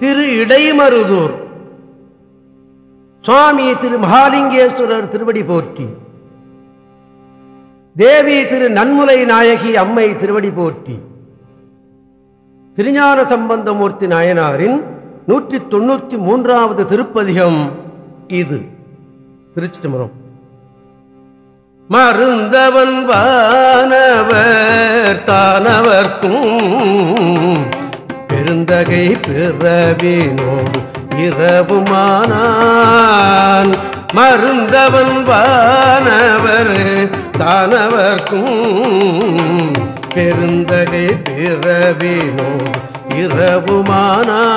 திரு இடைமருதூர். சுவாமி திரு மகாலிங்கேஸ்வரர் திருவடி போற்றி. தேவி திரு நன்முலை நாயகி அம்மை திருவடி போற்றி. திருஞான சம்பந்தமூர்த்தி நாயனாரின் நூற்றி தொண்ணூற்றி மூன்றாவது திருப்பதிகம் இது. திருச்சி தம்பரம் மருந்தவன் வானவர் தானவர்க்கும் பெருந்தகை பிறவினோடு இரவுமானான் மருந்தவன் வானவர் தானவர்க்கும் பெருந்தகை பிறவினோடு இரவுமானான்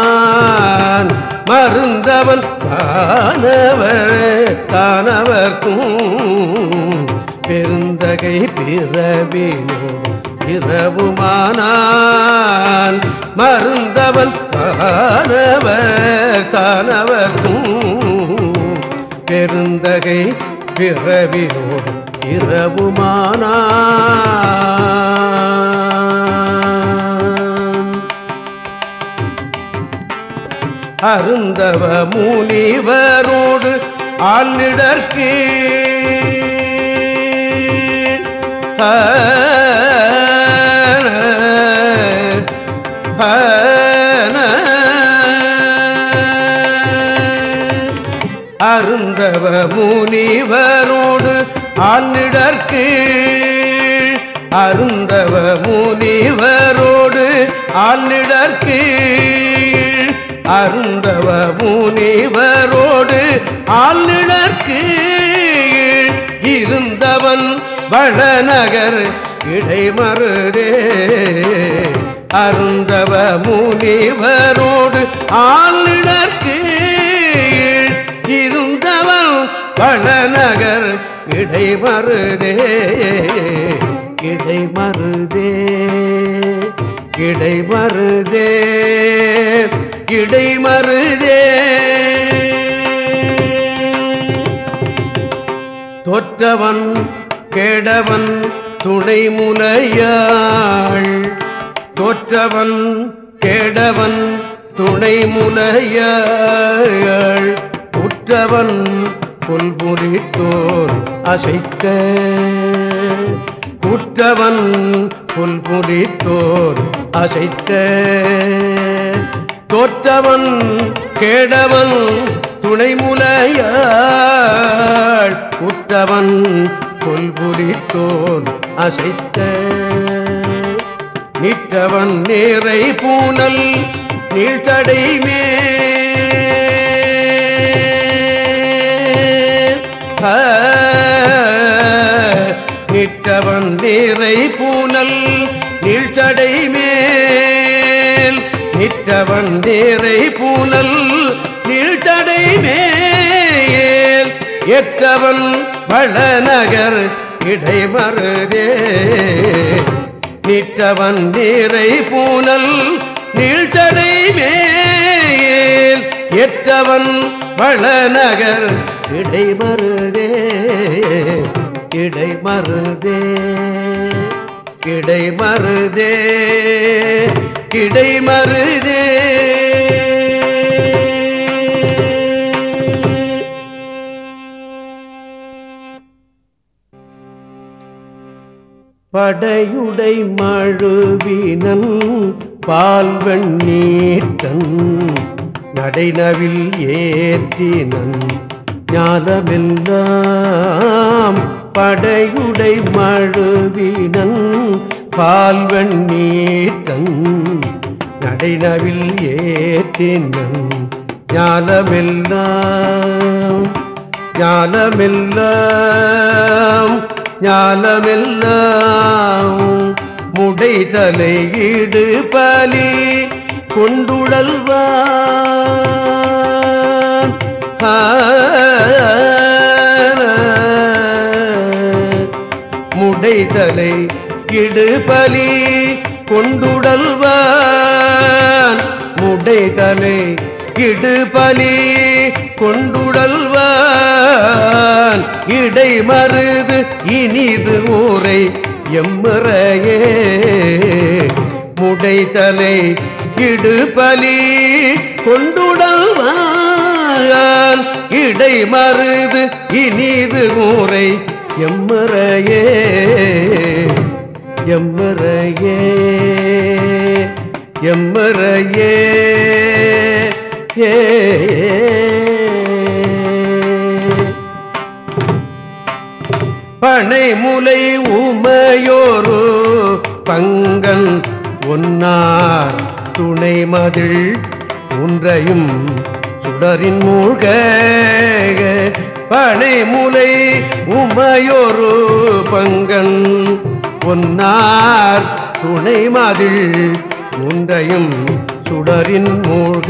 மருந்தவன் வானவர் தானவர்க்கும் பெருந்தகை பிறவினோடு இரவுமானால் மருந்தவன் தானவர் தானவர்க்கும் பெருந்தகை பிறவினோடு இரவுமானான் அருந்தவ முனிவரோடு ஆள்நிடற்கு அருந்தவ முனிவரோடு ஆள்நிடற்கு அருந்தவ முனிவரோடு ஆள்நிடற்கு அருந்தவ முனிவரோடு ஆள்நிடற்கு இருந்தவன் வளநகர் இடைமருதே. அருந்தவ முனிவரோடு ஆள்நிடற்கு வளநகர் இடைமருதே இடைமருதே இடைமருதே இடைமருதே தொற்றவன் கேடவன் துணை முலையாள் தோற்றவன் கேடவன் துணை முலையாள் உற்றவன் புல்புரித்தோர் அசைத்த. குற்றவன் புல்புரித்தோர் அசைத்த. தோற்றவன் கேடவன் துணைமுலையாள் குற்றவன் புல்புரித்தோர் அசைத்த. நிற்றவன் நேரை பூனல் நீழ்ச்சடை நிற்றவன் நீரை பூனல் நீழ்ச்சடை மேல். நிற்றவன் நீரை பூனல் நீழ்ச்சடை மேல். எற்றவன் வளநகர் இடைமருதே. நிற்றவன் நீரை பூனல் நீழ்ச்சடை மேல். எற்றவன் வளநகர் இடை மருதே இடை மருதே இடைமருதே இடைமருதே இடைமருதே இடைமருதே படையுடை மழுவினன் பால்வெண் நீட்டன் நடைனவில் ஏற்றினன். ஞானமெல்லாம் படையுடை மழுவினன் பால்வன் நீட்டன் நடைனவில் ஏற்றினன். ஞானமெல்லாம் ஞானமெல்லாம் ஞானமெல்லாம் முடைதலை ஈடு பலி கொண்டுழல்வான் முடைதலை இடுபலி கொண்டுடல்வான். முடைதலை இடுபலி கொண்டுடல்வான். இடைமருது இனிது ஊரை எம்முறையே. முடைதலை இடுபலி கொண்டுட இடை மருது இனிது ஊரை எம்மறையே எம்மறையே எம்மறையே ஏ பனைமுலை உமையோரு பங்கன் ஒன்னார் துணை மதில் ஒன்றையும் சுடரின் மூழ்க பனைமுலை உமையொரு பங்கன். பொன்னார் துணை மதில் முன்றையும் சுடரின் மூழ்க.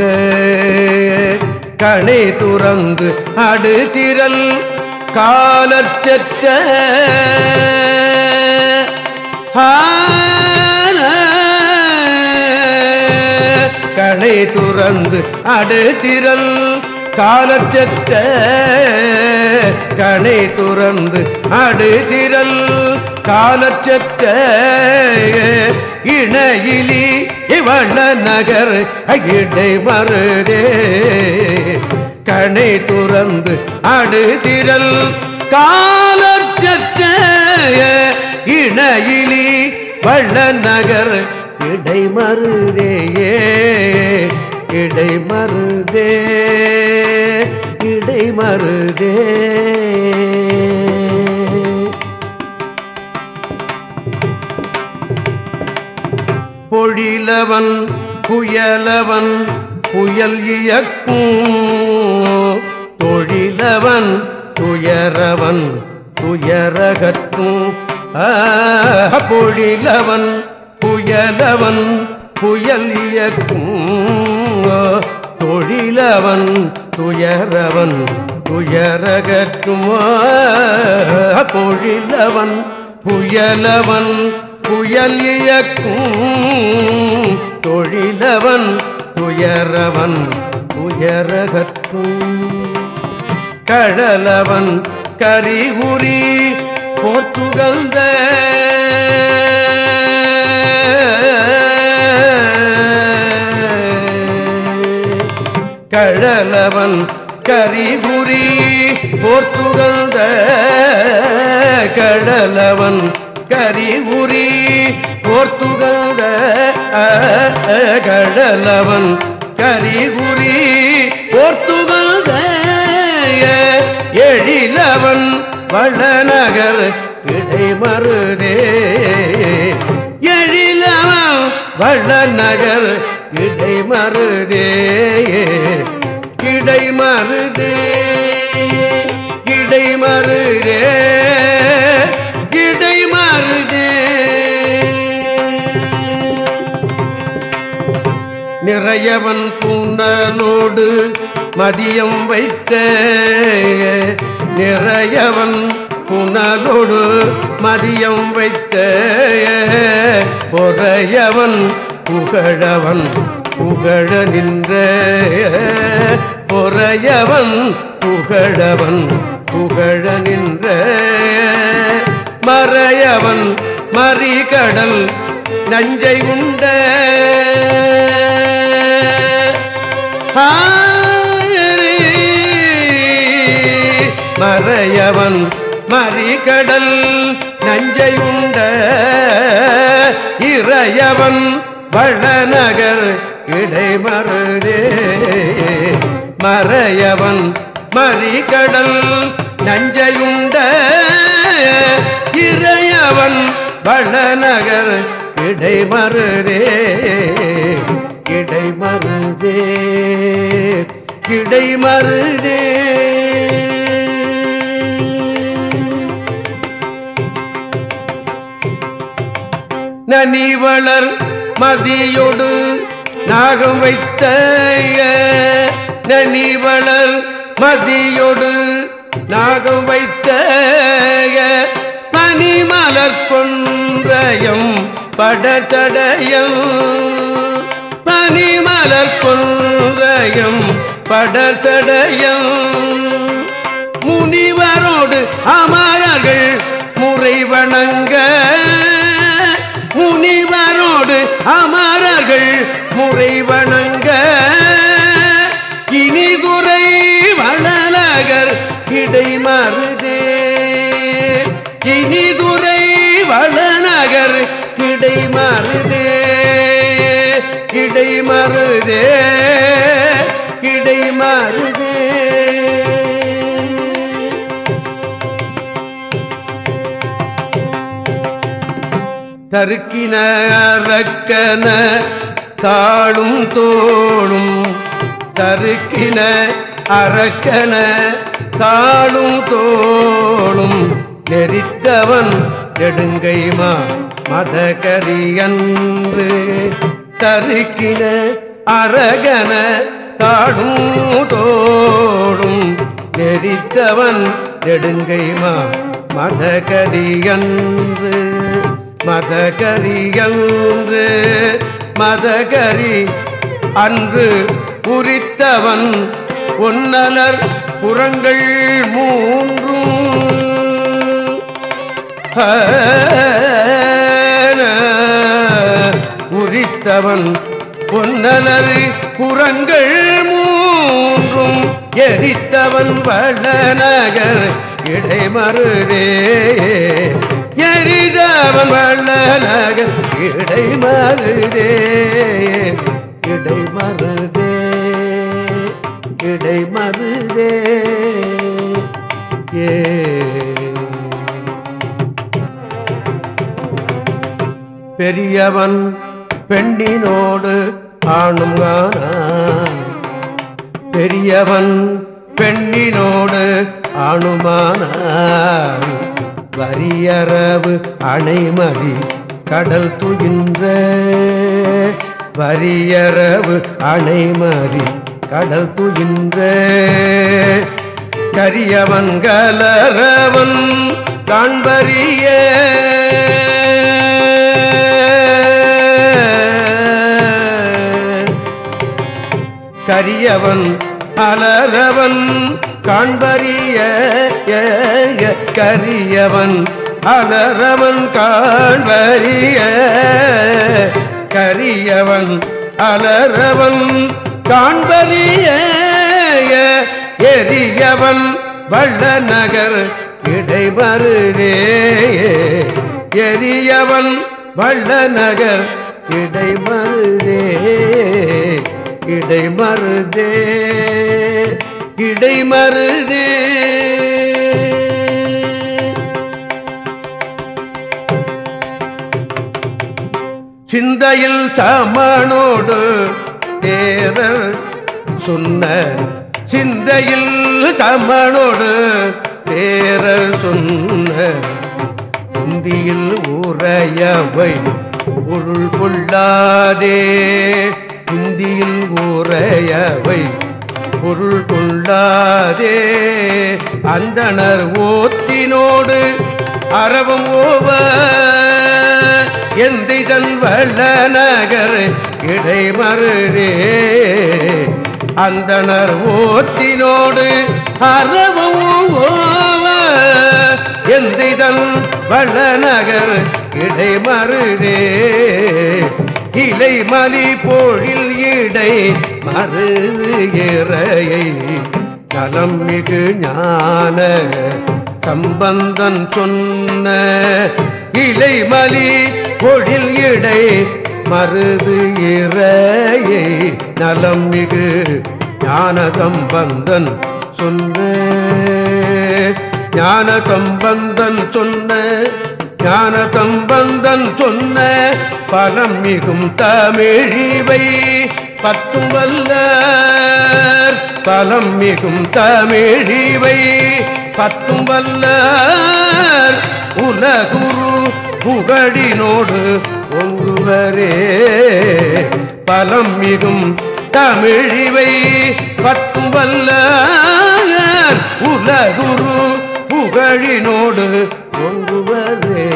கணை துறந்து அடுதிரல் காலற்ற கணை துறந்து அடுதிரல் காலச்சற்ற கணை துறந்து அடுதிரல் காலச்சற்ற இணையிலி இவள நகர் இடை மருதே. கணை துறந்து அடுதிரல் காலச்சற்ற இணையிலி வள்ள நகர் இடை மருதேயே இடை மருதே இடை மருதே பொழிலவன் புயலவன் புயல் இயக்கும். தொழிலவன் துயரவன் துயரகத்தும். பொழிலவன் புயலவன் புயல் இயக்கும். தொழிலவன் துயரவன் துயரகற்றுமா பொழிலவன் புயலவன் புயல் இயக்கும். தொழிலவன் துயரவன் துயரகற்றும் கடலவன் கரிகுரி போர்த்துகழ்ந்த கழலவன் கரிபுரி போர்த்துகழ்ந்த கடலவன் கரிபுரி போர்த்துகழ்ந்த கடலவன் கரிபுரி போர்த்துகழ்ந்த எழிலவன் வளநகர் இடை மருதே எழிலவன் வளநகர் இடை மருதே இடை மருதே இடை மருதே இடை மருதே நிறையவன் பூண்டலோடு மதியம் வைத்த நிறையவன் புனலோடு மதியம் வைத்த பொறையவன் புகழவன் புகழ நின்ற பொறையவன் புகழவன் புகழ நின்ற மறையவன் மறிகடல் நஞ்சை உண்ட. மறையவன் மறிகடல் நஞ்சை உண்ட இறையவன் வளநகர் இடைமருதே. மறையவன் மறிகடல் நஞ்சையுண்ட. இறையவன் வளநகர் இடைமருதே. இடைமருதே இடைமருதே. நனிவளர் மதியோடு நாகம் வைத்த நனிவளர் மதியோடு நாகம் வைத்த பனிமலர் கொன்றயம் படத்தடயம் பனிமலர் கொன்றயம் படத்தடயம் முனிவரோடு அமரர்கள் முறை வணங்க அமரர்கள் முறை வணங்க. இனிதுரை வளநகர் கிடைமருதே இனிதுரை வளநகர் கிடைமருதே கிடைமருதே தருக்கின அரக்கன தாளும் தோளும் தருக்கின அரக்கன தாழும் தோளும் நெறித்தவன் நெடுங்கைமா மதகரியன்று தருக்கின அரகன தாளும் தோளும் நெறித்தவன் நெடுங்கைமா மதகரியன்று மதகரியன்று மதகரி அன்று புரித்தவன் ஒன்னலர் புறங்கள் மூன்றும். உரித்தவன் பொன்னலர் புறங்கள் மூன்றும். எரித்தவன் வளநகர் இடைமருதே. எரிதவன் வள்ளலகன் இடை மருதே இடை மருதே இடை மருதே ஏ. பெரியவன் பெண்ணினோடு ஆணும் பெரியவன் பெண்ணினோடு ஆணுமானான். வரியரவு அணைமதி கடல் துயின்ற வரியரவு அணைமதி கடல் துயின்ற. கரியவன் கலரவன் காண்பறிய. கரியவன் அலரவன் காண்பறிய கரியவன் அலரவன் காண்பறிய கரியவன் அலரவன் காண்பறிய எரியவன் வள்ள நகர் இடைமருதே எரியவன் வள்ள நகர் இடைமருதே இடைமருதே இடைமருதே சிந்தையில் சமனோடு தேரர் சொன்ன சிந்தையில் தமனோடு தேரர் சொன்ன இந்தியில் உரையவை பொருள் கொள்ளாதே. இந்தியில் உரையவை பொருள் கொள்ளாதே. அந்தனர் ஓத்தினோடு அறவும் ஓவ. எந்திதன் வல்ல நகர் இடைமருதே. அந்தனர் ஓத்தினோடு அறவும் ஓவ. எந்திதன் வல்ல நகர் இடைமருதே. இலை மலி போழில் இடை மருது இறையை. நலம் மிகு ஞான சம்பந்தன் சொன்ன இலை மலி பொழில் இடை மருது இறையை. நலம் மிகு ஞான சம்பந்தன் சொன்ன ஞான சம்பந்தன் சொன்ன ஞான சம்பந்தன் சொன்ன பரம் மிகும் தமிழிவை பத்தும் வல்ல பலம் மிகும் தமிழிவை பத்தும் வல்ல உலகுரு புகழினோடு பொங்குவரே பலம் மிகும் தமிழிவை பத்தும் வல்ல உலகுரு புகழினோடு பொங்குவரே